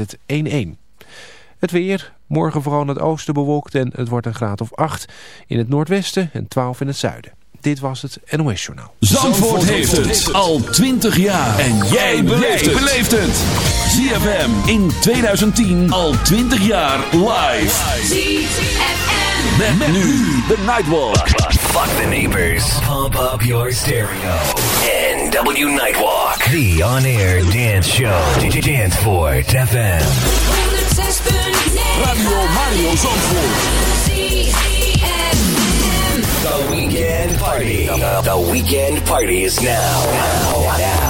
het 1-1. Het weer, morgen vooral in het oosten bewolkt en het wordt een graad of 8 in het noordwesten en 12 in het zuiden. Dit was het NOS Journaal. Zandvoort, Zandvoort heeft het al 20 jaar. En jij beleeft het. ZFM in 2010 al 20 jaar live. ZFM. Met, met nu de Nightwalk. Fuck the neighbors. Pump up your stereo. NW Nightwalk. The on-air dance show. Danceport FM. Radio Mario Zandvoort. The weekend party. The weekend party is now, now, now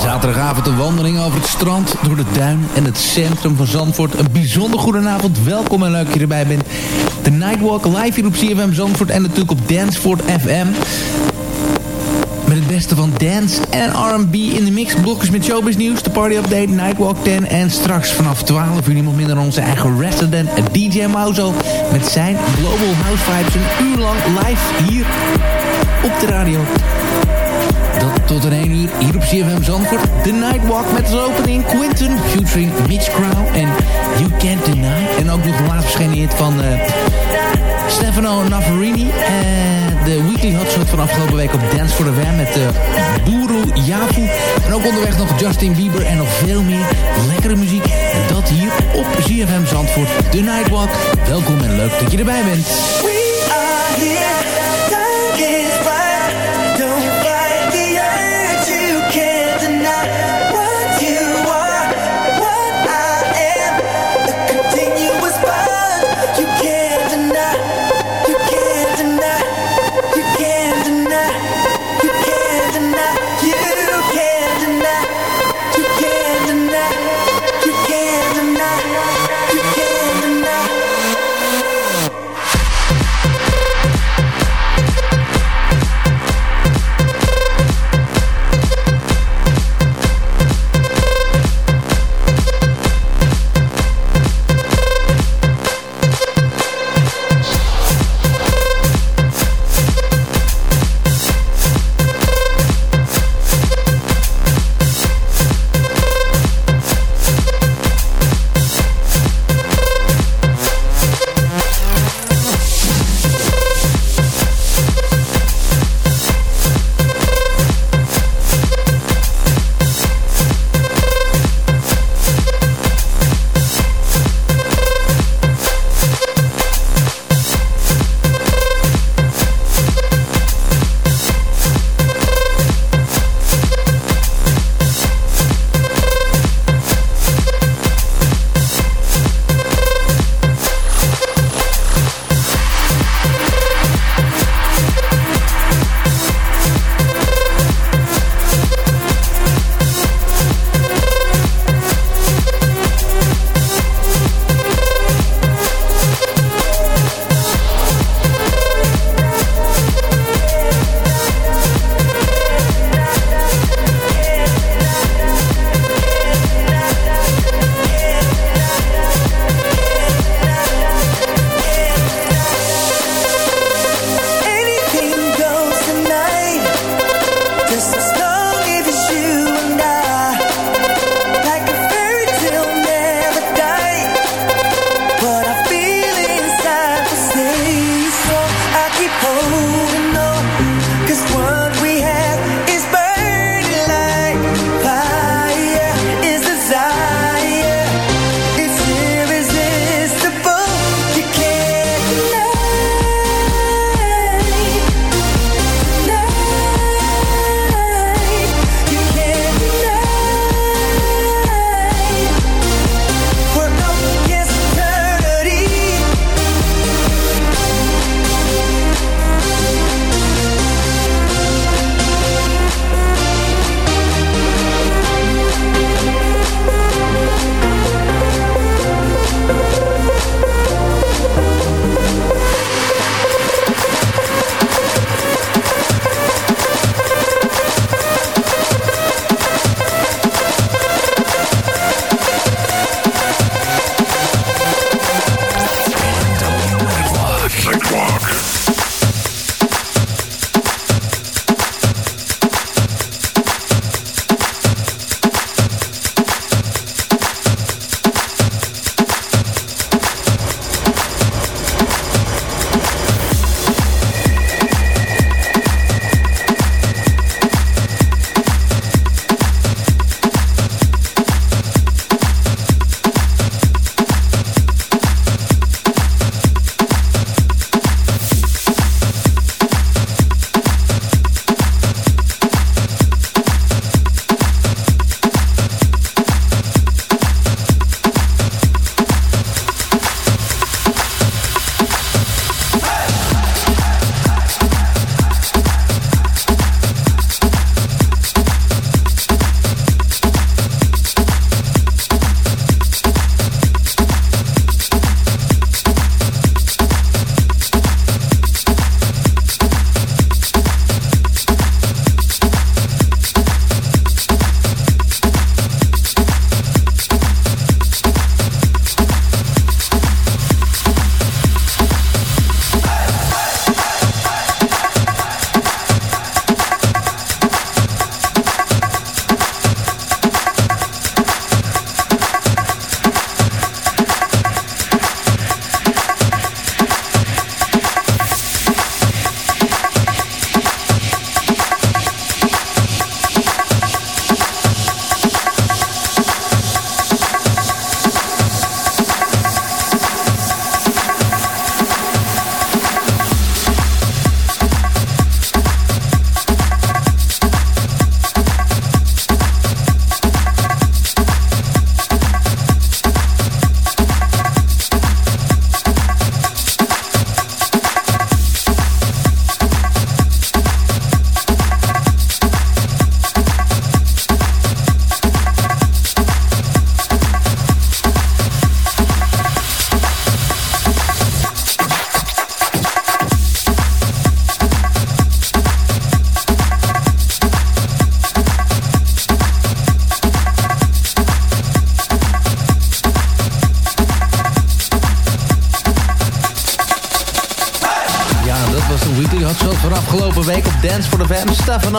Zaterdagavond een wandeling over het strand, door de duin en het centrum van Zandvoort. Een bijzonder goedenavond, welkom en leuk dat je erbij bent. De Nightwalk live hier op CFM Zandvoort en natuurlijk op Danceford FM. Met het beste van dance en R&B in de mix. Blokjes met showbiz nieuws, de party update, Nightwalk 10. En straks vanaf 12 uur niemand minder dan onze eigen resident DJ Mauzo. Met zijn Global House Vibes een uur lang live hier op de radio. Dat tot een 1 uur hier op CFM Zandvoort. The Nightwalk met als opening Quinton featuring Mitch Crow en You Can't Deny. En ook nog de laatst verschenen van uh, Stefano Navarini. Uh, de weekly hotshot van afgelopen week op Dance for the Wham met uh, Buru Yafu. En ook onderweg nog Justin Bieber en nog veel meer lekkere muziek. En dat hier op CFM Zandvoort. The Nightwalk. Welkom en leuk dat je erbij bent. We are here,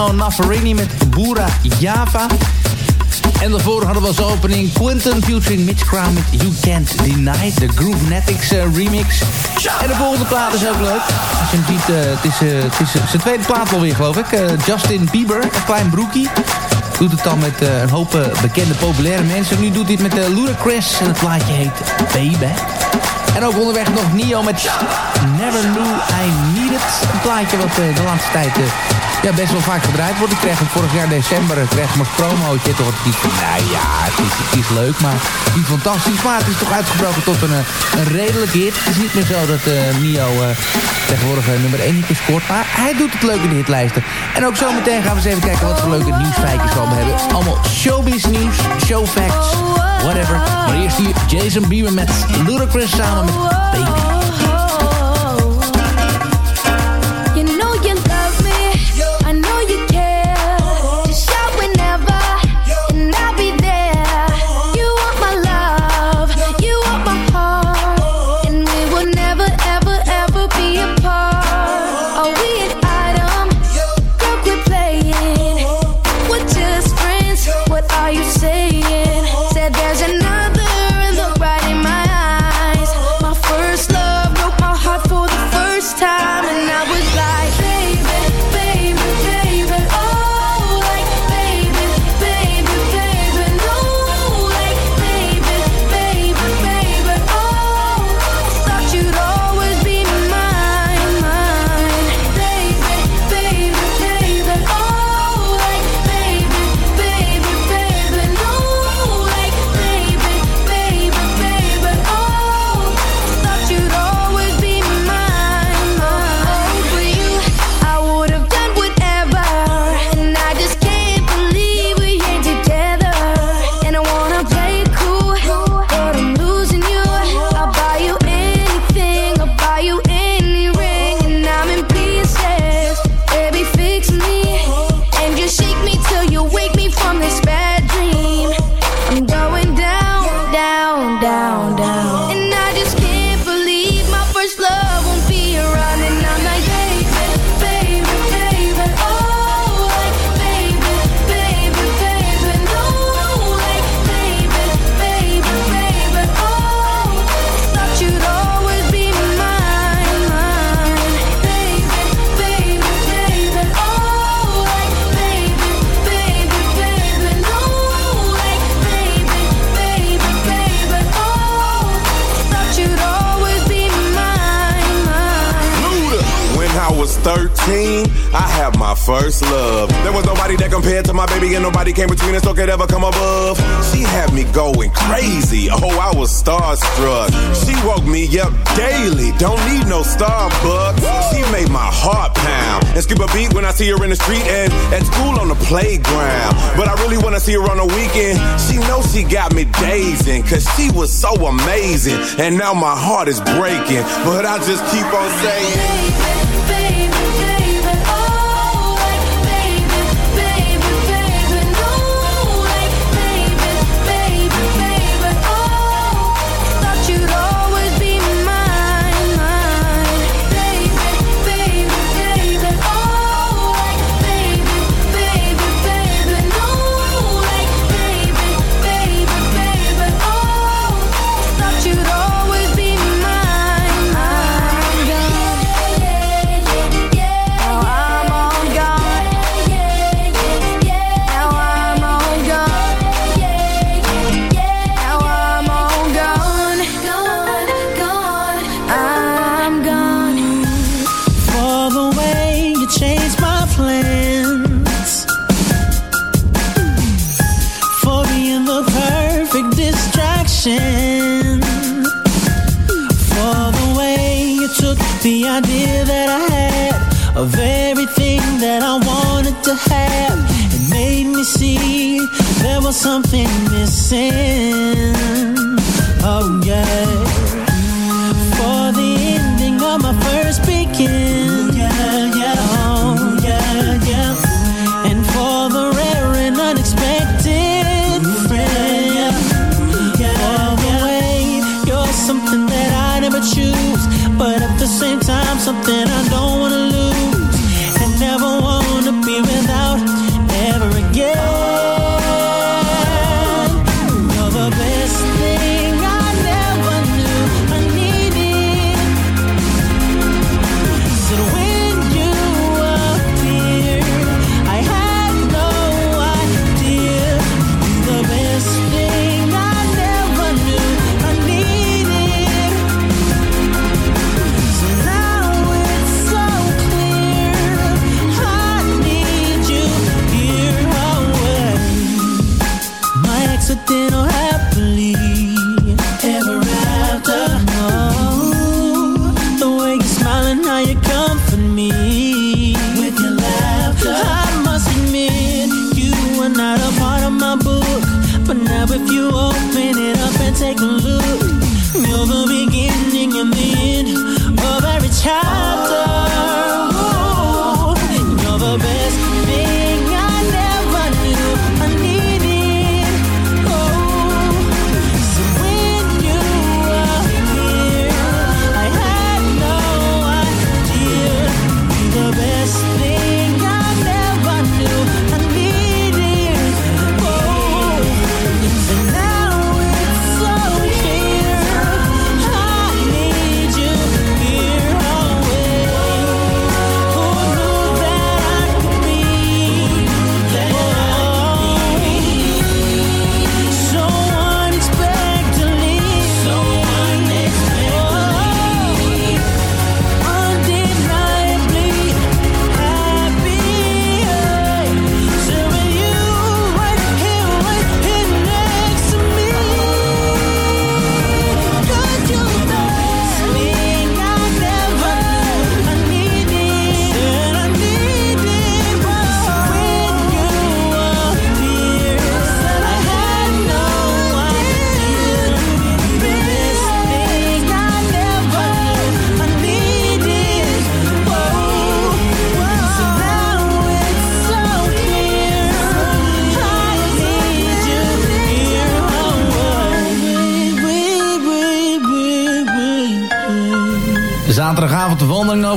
Naffarini met Bura Java. En daarvoor hadden we als opening Quinton featuring Mitch Crown met You Can't Deny. De Groovenetics uh, remix. En de volgende plaat is ook leuk. Hem ziet, uh, het is, uh, het is zijn tweede plaat alweer geloof ik. Justin Bieber, een klein broekie. Doet het dan met een hoop bekende populaire mensen. Nu doet hij het met Ludacris en het plaatje heet Baby. En ook onderweg nog Nio met Never Knew I Needed. Een plaatje wat de laatste tijd ja, best wel vaak gedraaid wordt. Ik kreeg hem vorig jaar december, ik kreeg hem als promootje. Ik iets van, nou ja, het is, het is leuk, maar niet fantastisch. Maar het is toch uitgebroken tot een, eh, een redelijk hit. Het is niet meer zo dat Nio uh, tegenwoordig nummer 1 niet scoort. Maar hij doet het leuk in de hitlijsten. En ook zo meteen gaan we eens even kijken wat voor leuke nieuwsfeitjes we hebben. Allemaal showbiz nieuws, showfacts, whatever. Maar eerst hier Jason Bieber met Ludacris samen met Baby. Got me dazing, cause she was so amazing. And now my heart is breaking, but I just keep on saying.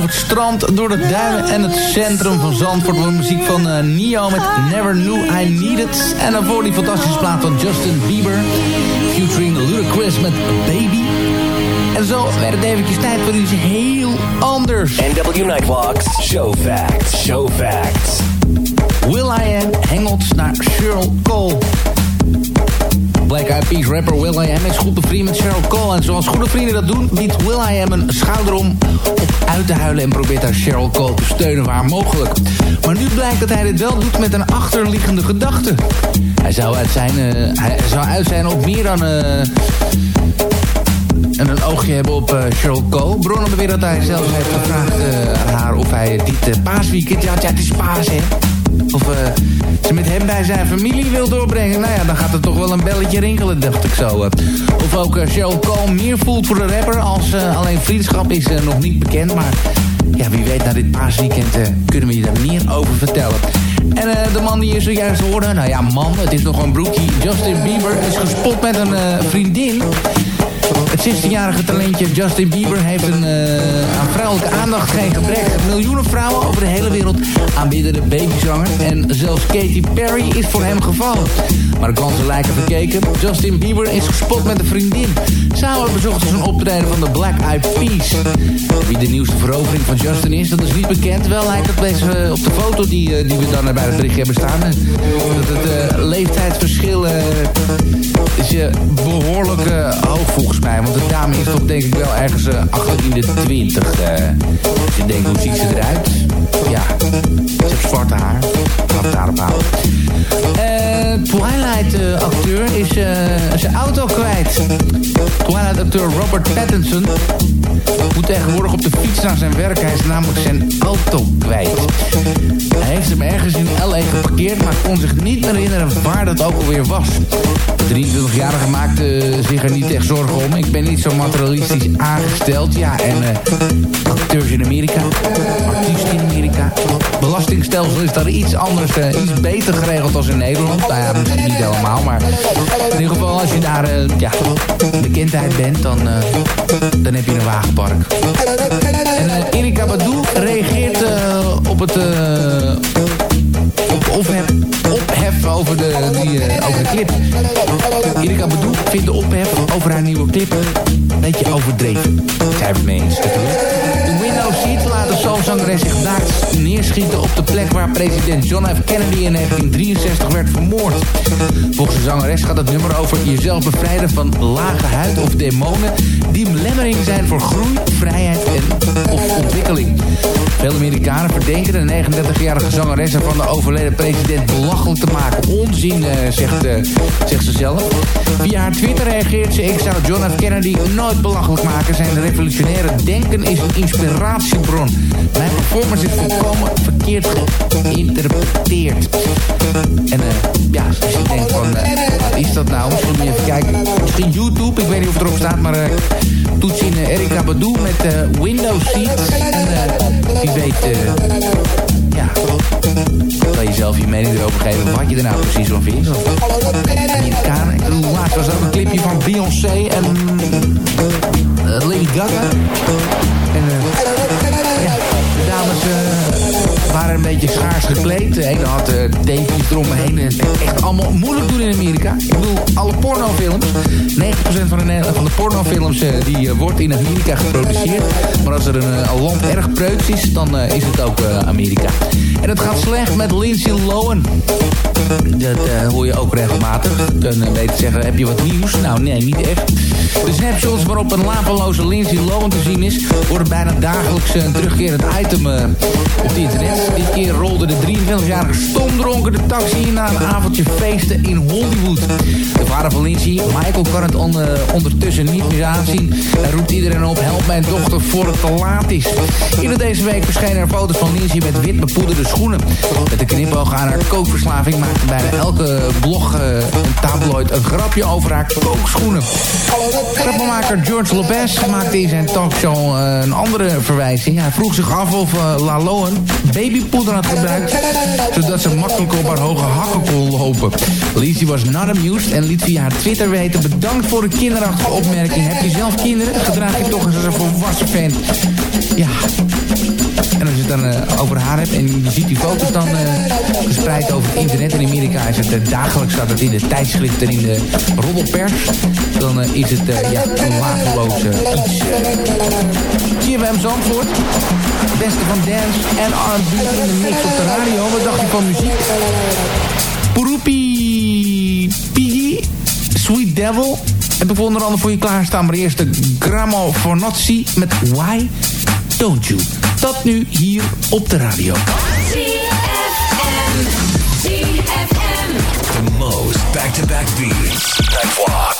Over het strand, door de duinen en het centrum van Zandvoort. Voor muziek van uh, Nio met Never Knew I Needed. En daarvoor die fantastische plaat van Justin Bieber. Featuring Ludacris met Baby. En zo werd het eventjes tijd voor iets heel anders. NW Nightwalks, show facts, show facts. Will I Am hengelt naar Cheryl Cole. Black Eyed Peas rapper Will I Am is goed bevriend met Cheryl Cole. En zoals goede vrienden dat doen, biedt Will I Am een schouder om op uit te huilen... en probeert haar Cheryl Cole te steunen waar mogelijk. Maar nu blijkt dat hij dit wel doet met een achterliggende gedachte. Hij zou uit zijn, uh, hij zou uit zijn op meer dan... Uh, en een oogje hebben op uh, Cheryl Cole. Bronnen beweren dat hij zelfs heeft gevraagd aan haar of hij dit paasweekend... Ja, ja, het is paas, hè of ze met hem bij zijn familie wil doorbrengen. Nou ja, dan gaat er toch wel een belletje rinkelen, dacht ik zo. Uh. Of ook uh, Cheryl Cole meer voelt voor de rapper als alleen vriendschap is nog niet bekend. Maar ja, wie weet na dit paasweekend kunnen we je daar meer over vertellen. En de man die je zojuist hoorde, nou ja man, het is nog een broekje. Justin Bieber is gespot met een vriendin. Het 16-jarige talentje Justin Bieber heeft een, uh, aan vrouwelijke aandacht geen gebrek. Miljoenen vrouwen over de hele wereld aanbidden de babyzanger. En zelfs Katy Perry is voor hem gevallen. Maar de kansen lijken verkeken. Justin Bieber is gespot met een vriendin. Samen bezochten ze een optreden van de Black Eyed Peas. Wie de nieuwste verovering van Justin is, dat is niet bekend. Wel lijkt het best uh, op de foto die, uh, die we dan bij het bericht hebben staan. Dat het leeftijdsverschil is denk ik wel ergens uh, achter in de twintig. Uh, je denkt, hoe ziet ze eruit? Ja, ze heeft zwarte haar. Laat daarop houden. Uh, Twilight-acteur is zijn auto kwijt. Twilight-acteur Robert Pattinson moet tegenwoordig op de fiets naar zijn werk. Hij is namelijk zijn auto kwijt. Hij heeft hem ergens in L.A. geparkeerd, maar kon zich niet herinneren waar dat ook alweer was. De 23-jarige maakte zich er niet echt zorgen om. Ik ben niet zo materialistisch aangesteld. Ja, en uh, acteurs in Amerika, artiesten in Amerika. Belastingstelsel is daar iets anders, uh, iets beter geregeld als in Nederland. Nou ja, niet helemaal, maar in ieder geval als je daar uh, ja, bekendheid bent, dan, dan heb je een wagenpark. En Erika Badu reageert op het ophef, ophef over, de, die, uh, over de clip. Erika Bedoel vindt de ophef over haar nieuwe clip een beetje overdreven. Zijn we het mee eens Windows Seat laat de soulzangeres zich daar neerschieten op de plek waar president John F. Kennedy in 1963 werd vermoord. Volgens de zangeres gaat het nummer over jezelf bevrijden van lage huid of demonen die belemmering zijn voor groei, vrijheid en of ontwikkeling. Veel Amerikanen verdenken de 39-jarige zangeres van de overleden president belachelijk te maken. Onzin, uh, zegt, uh, zegt ze zelf. Via haar Twitter reageert ze... Ik zou John F. Kennedy nooit belachelijk maken. Zijn revolutionaire denken is een Mijn performance is volkomen verkeerd geïnterpreteerd. En uh, ja, als je denkt van... wat is dat nou? Misschien moet even kijken. Misschien YouTube, ik weet niet of het erop staat... maar toets in Erika Badu met Windows Seats. En wie weet... zelf je mening erover geven wat je er nou precies van vindt. Amerikanen. Ik bedoel, laatst was ook een clipje van Beyoncé en uh, Lady Gaga. En ja, de dames waren een beetje schaars gekleed. De ene had uh, dekens eromheen. Echt allemaal moeilijk doen in Amerika. Ik bedoel, alle pornofilms. 90% van de, van de pornofilms uh, die wordt in Amerika geproduceerd. Maar als er een, een land erg preuts is, dan is het ook Amerika. En het gaat slecht met Lindsay Lohan. Dat hoor je ook regelmatig. Dan weet zeggen, heb je wat nieuws? Nou, nee, niet echt. De snapshots waarop een laveloze Lindsay Lohan te zien is... worden bijna dagelijks een terugkerend item uh, op internet. Dit keer rolde de 23-jarige stomdronken de taxi in... na een avondje feesten in Hollywood. De vader van Lindsay, Michael, kan het on, ondertussen niet meer aanzien. Hij roept iedereen op, help mijn dochter voor het te laat is. Eerder deze week verschenen er foto's van Lindsay met wit bepoederde schoenen. Met de knipoog aan haar kookverslaving maakte bijna elke blog uh, en tabloid een grapje over haar kookschoenen. Grappenmaker George Lopez maakte in zijn talkshow een andere verwijzing. Hij vroeg zich af of uh, La Lohan babypoeder had gebruikt, zodat ze makkelijk op haar hoge hakken kon lopen. Lizzie was not amused en liet via haar Twitter weten... bedankt voor de kinderachtige opmerking. Heb je zelf kinderen? Gedraag je toch eens als een volwassen vent. Ja, En als je het dan uh, over haar hebt en je ziet die foto's dan verspreid over het internet. In Amerika is het uh, dagelijks staat het in de tijdschriften in de roddelpers. Dan is het ja, een wageloos iets. CFM Zandvoort. Beste van dance en R&B in de mix op de radio. Wat dacht je van muziek? Purupi Piggy, Sweet Devil. Heb ik onder andere voor je klaarstaan. Maar eerst de Gramo Fornozzi met Why Don't You. Dat nu hier op de radio. The most back-to-back beats. Nightwalk.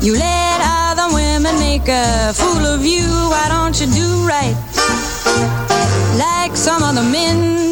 You let other women make a fool of you. Why don't you do right? Like some of the men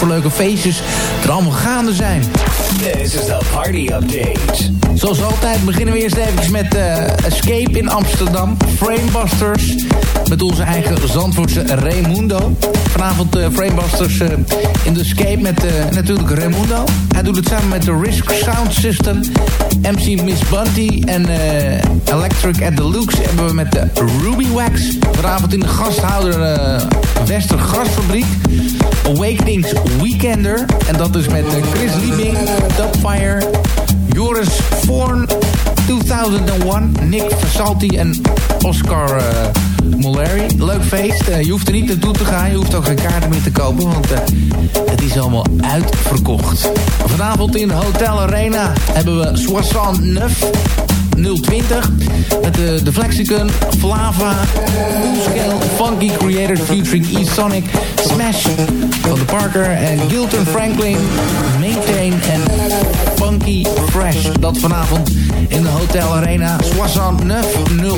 voor leuke feestjes er allemaal gaande zijn. This is the party update. Zoals altijd beginnen we eerst even met uh, Escape in Amsterdam. Framebusters. Met onze eigen Zandvoortse Raimundo. Vanavond uh, Framebusters uh, in de Escape met natuurlijk Raimundo. Hij doet het samen met de Risk Sound System. MC Miss Bunty en Electric at the Lux hebben we met de Ruby Wax. Vanavond in de gasthouder Wester Gasfabriek. Awakenings Weekender. En dat is met Chris Liebing, Dubfire, Joris Voorn, 2001, Nick Versalti en Oscar uh. Leuk feest. Uh, je hoeft er niet naartoe te gaan. Je hoeft ook geen kaarten meer te kopen, want het is allemaal uitverkocht. Vanavond in Hotel Arena hebben we Soissant Neuf. 020. Met de, de Flexicon, Flava, Fullscale, Funky Creators featuring E-Sonic, Smash van Parker en Gilton Franklin, Maintain en Funky Fresh. Dat vanavond in de Hotel Arena, Soissant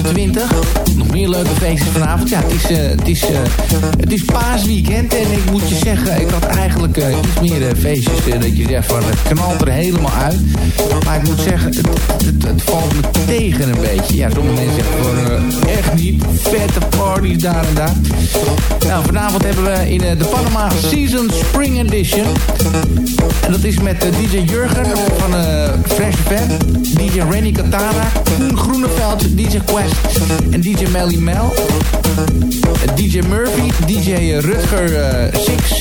020. Nog meer leuke feestjes vanavond. Ja, het is, uh, het is, uh, het is paasweekend en ik moet je zeggen, ik had eigenlijk uh, iets meer feestjes dat je zegt van het knalt er helemaal uit. Maar ik moet zeggen, het, het, het valt me tegen een beetje. Ja, sommige mensen zeggen gewoon echt niet. Vette parties daar en daar. Nou, vanavond hebben we in de Panama Season Spring Edition. En dat is met DJ Jurgen van Fresh Fan, DJ Renny Katana, Koen Groeneveld, DJ Quest en DJ Melly Mel. DJ Murphy, DJ Rutger uh, Six,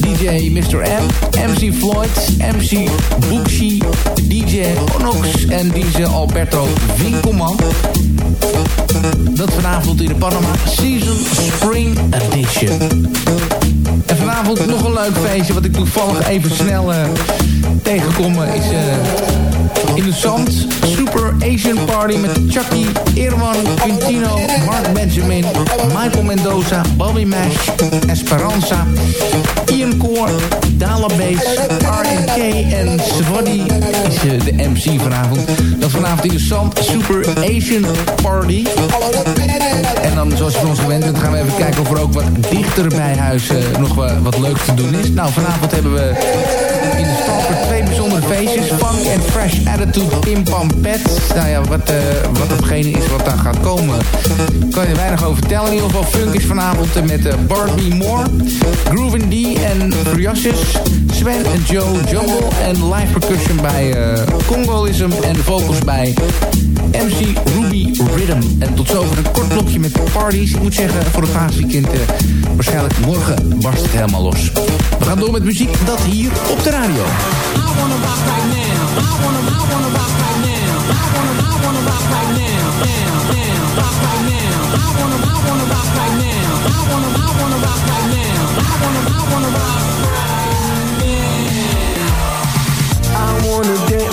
DJ Mr. M, MC Floyd, MC Bookshi, DJ Onox en DJ Alberto Winkelman. Dat vanavond in de Panama Season Spring Edition. En vanavond nog een leuk feestje wat ik toevallig even snel uh, tegenkom is... Uh, in de zand. Super Asian Party met Chucky, Irwan, Quintino, Mark Benjamin, Michael Mendoza, Bobby Mash, Esperanza, Ian Core, Dala Bass, R&K en Swaddy is uh, de MC vanavond. Is vanavond in de zand. Super Asian Party. En dan, zoals je van ons gewend bent, gaan we even kijken of er ook wat dichter bij huis uh, nog wat, leuk te doen is. Nou, vanavond hebben we in de Stalker twee bijzondere feestjes. Funk and Fresh Attitude Pim Pam Pet. Nou ja, wat, uh, wat datgene is wat daar gaat komen, kan je weinig over vertellen. In ieder geval is vanavond met uh, Barbie Moore, Groovin D en Furious, Sven en Joe Jungle en live percussion bij uh, Congoism en vocals bij MC Ruby Rhythm. En tot zover een kort blokje met parties. Ik moet zeggen, voor het paasweekend uh, waarschijnlijk morgen barst het helemaal los. We gaan door met muziek, dat hier op de radio.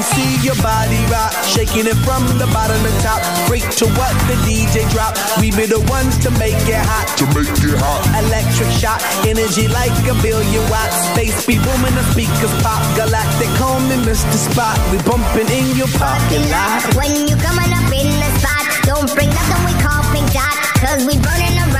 Me see your body rock, shaking it from the bottom to top. Freak to what the DJ drop. We be the ones to make it hot. To make it hot. Electric shock, energy like a billion watts. Space be booming, the speakers pop. Galactic, call me Mr. Spot. We bumping in your parking lot. When you coming up in the spot, don't bring nothing we call pink dot. Cause we burning around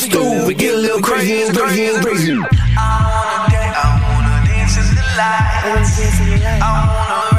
stupid, get a little crazy crazy crazy. I wanna dance, I wanna dance in the I wanna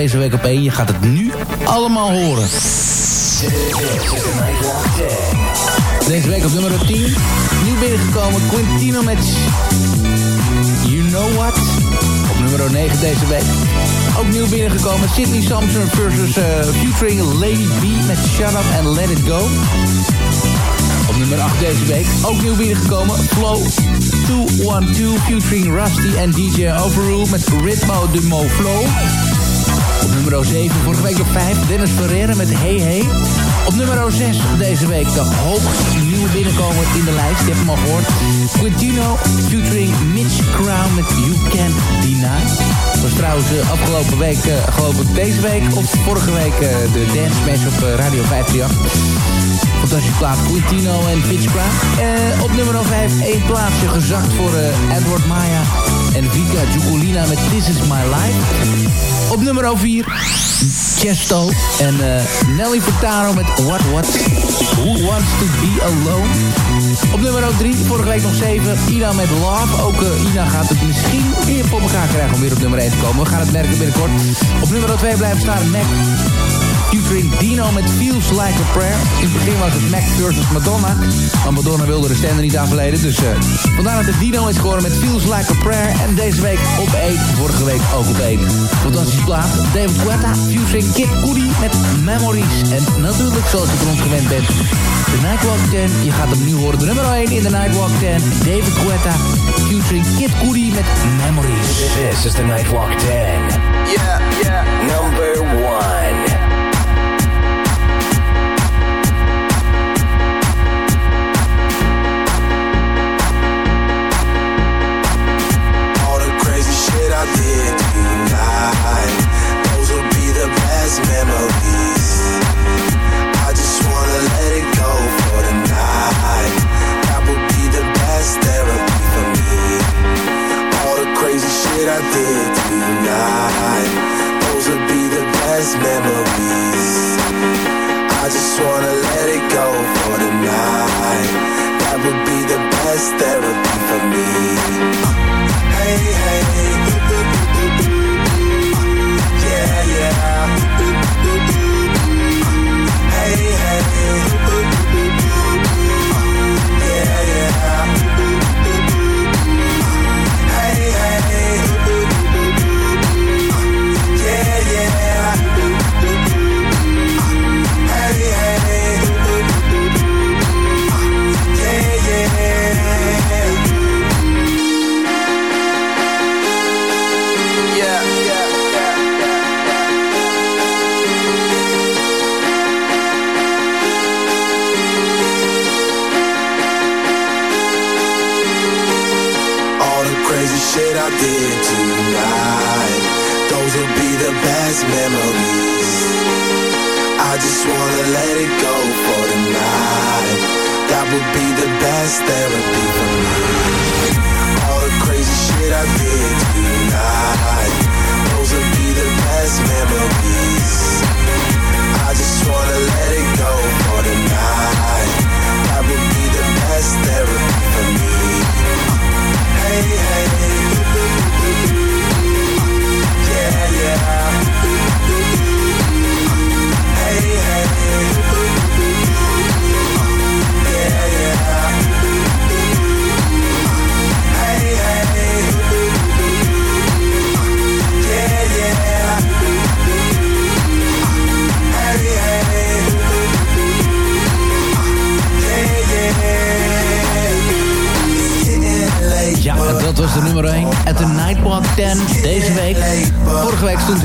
deze week op één? Je gaat het nu allemaal horen. Deze week op nummer 10. Nieuw binnengekomen Quintino met You Know What. Op nummer 9 deze week. Ook nieuw binnengekomen Sydney Samson versus uh, featuring Lady B met Shut Up and Let It Go. Op nummer 8 deze week. Ook nieuw binnengekomen Flow 212 featuring Rusty en DJ Overrule met Ritmo de Mo Flow. Nummer 7, vorige week op 5, Dennis Ferreira met Hey Hey. Op nummer 6 deze week de hoogst nieuwe binnenkomer in de lijst. Je hebt hem al gehoord. Quintino featuring Mitch Crown met You Can't Deny. Dat was trouwens uh, afgelopen week, uh, geloof ik deze week of vorige week uh, de dance match op Radio 538. Fantastische plaat Quintino en Mitch Crown. op nummer 5 één plaatsje gezakt voor Edward Maya en Vika Giucolina met This Is My Life. Op nummer 4, Chesto en uh, Nelly Furtado met What What. Who Wants To Be Alone. Op nummer 3, vorige week nog 7, Ina met Love. Ook uh, Ina gaat het misschien weer voor elkaar krijgen om weer op nummer 1 te komen. We gaan het merken binnenkort. Op nummer 2 blijven staan Mac featuring Dino met Feels Like a Prayer. In het begin was het Mac versus Madonna. Maar Madonna wilde de stemmen niet afleiden. Dus uh, vandaar dat het Dino is geworden met Feels Like a Prayer. En deze week op 1. Vorige week ook op 1. Fantastische plaat. David Guetta featuring Kid Cudi met Memories. En natuurlijk zoals je van ons gewend bent. De Nightwalk 10. Je gaat hem nu horen. De nummer 1 in de Nightwalk 10. David Guetta featuring Kid Cudi met Memories. This is the Nightwalk 10. Yeah, yeah. Number 1.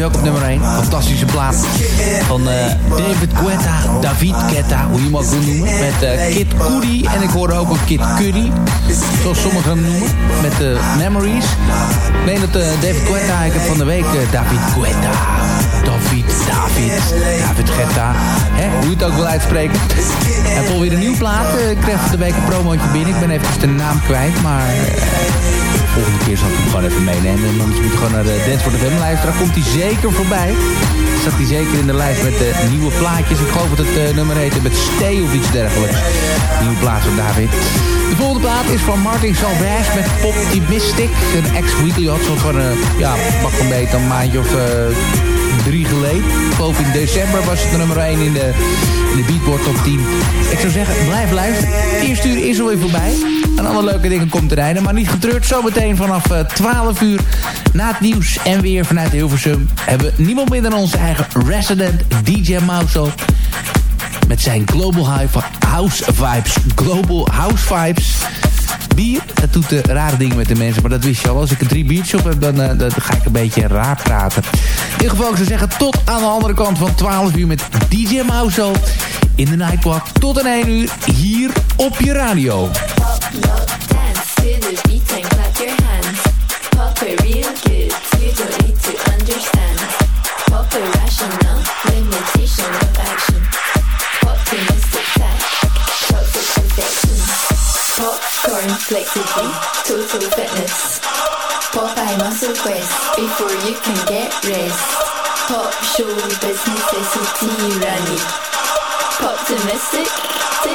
Ook op nummer 1. Fantastische plaat van eh, David Guetta, David Guetta, hoe je hem ook noemen. Met eh, Kid Cudi en ik hoorde ook een Kid Cudi, zoals sommigen hem noemen. Met eh, Memories. Ik meen dat David Guetta, ik heb van de week David Guetta. David, David, David Guetta. Hè, hoe je het ook wil uitspreken. Hij heeft alweer een nieuw plaat. Ik kreeg van de week een promotje binnen. Ik ben even de naam kwijt, maar... eh, volgende keer zal ik hem gewoon even meenemen. En anders moet je gewoon naar de Dance for the FM luisteren. Daar komt hij zeker voorbij. Zat hij zeker in de lijst met de nieuwe plaatjes. Ik geloof dat het eh, nummer heette met Stay of iets dergelijks. Nieuwe plaat van David. De volgende plaat is van Martin Salvage met Poptimistic. Een ex-weekly hot van, van uh, ja, pak een beetje een maandje of... eh, drie geleden. Ik geloof in december was het nummer 1 in de, in de Beatport top 10. Ik zou zeggen, blijf luisteren. Het eerste uur is alweer voorbij. En alle leuke dingen komt te rijden. Maar niet getreurd, zometeen vanaf eh, 12 uur na het nieuws en weer vanuit Hilversum... hebben we niemand minder dan onze eigen resident DJ Mauso... met zijn Global House Vibes. Global House Vibes bier. Dat doet de rare dingen met de mensen. Maar dat wist je al. Als ik een drie biertjes op heb, dan, eh, dan ga ik een beetje raar praten ieder geval, ik zeggen, tot aan de andere kant van 12 uur met DJ Mouse in de Nightwalk. Tot een 1 uur hier op je radio. Popeye muscle quest, before you can get rest. Pop show business necessity running. Poptimistic, tick,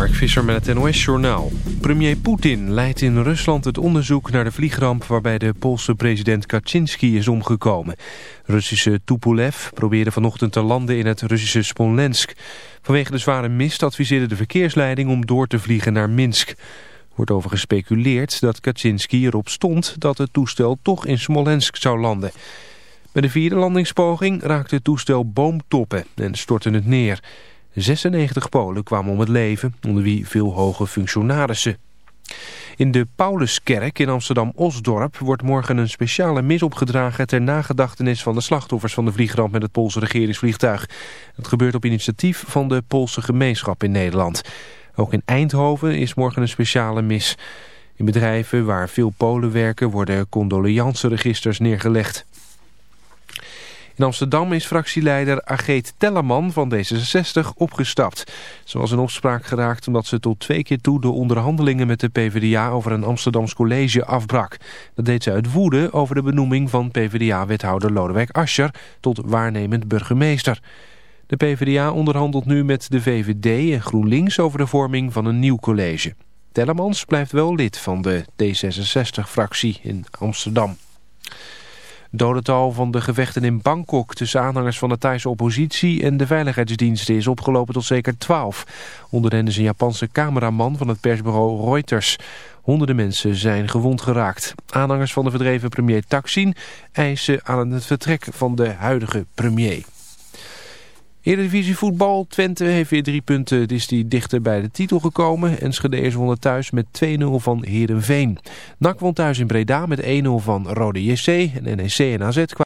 Mark Visser met het NOS-journaal. Premier Poetin leidt in Rusland het onderzoek naar de vliegramp... waarbij de Poolse president Kaczynski is omgekomen. Russische Tupolev probeerde vanochtend te landen in het Russische Smolensk. Vanwege de zware mist adviseerde de verkeersleiding om door te vliegen naar Minsk. wordt over gespeculeerd dat Kaczynski erop stond... dat het toestel toch in Smolensk zou landen. Bij de vierde landingspoging raakte het toestel boomtoppen en stortte het neer... 96 Polen kwamen om het leven, onder wie veel hoge functionarissen. In de Pauluskerk in Amsterdam-Osdorp wordt morgen een speciale mis opgedragen ter nagedachtenis van de slachtoffers van de vliegramp met het Poolse regeringsvliegtuig. Het gebeurt op initiatief van de Poolse gemeenschap in Nederland. Ook in Eindhoven is morgen een speciale mis. In bedrijven waar veel Polen werken worden condoleanceregisters neergelegd. In Amsterdam is fractieleider Ageet Tellerman van D66 opgestapt. Ze was in opspraak geraakt omdat ze tot twee keer toe de onderhandelingen met de PvdA over een Amsterdams college afbrak. Dat deed ze uit woede over de benoeming van PvdA-wethouder Lodewijk Asscher tot waarnemend burgemeester. De PvdA onderhandelt nu met de VVD en GroenLinks over de vorming van een nieuw college. Tellermans blijft wel lid van de D66-fractie in Amsterdam. Dodental van de gevechten in Bangkok tussen aanhangers van de Thaise oppositie en de veiligheidsdiensten is opgelopen tot zeker 12. Onder hen is een Japanse cameraman van het persbureau Reuters. Honderden mensen zijn gewond geraakt. Aanhangers van de verdreven premier Taksin eisen aan het vertrek van de huidige premier. Eredivisie voetbal. Twente heeft weer drie punten. Het is die dichter bij de titel gekomen. Enschede is wonnen thuis met 2-0 van Heerenveen. NAC won thuis in Breda met 1-0 van Rode JC. En NEC en AZ kwamen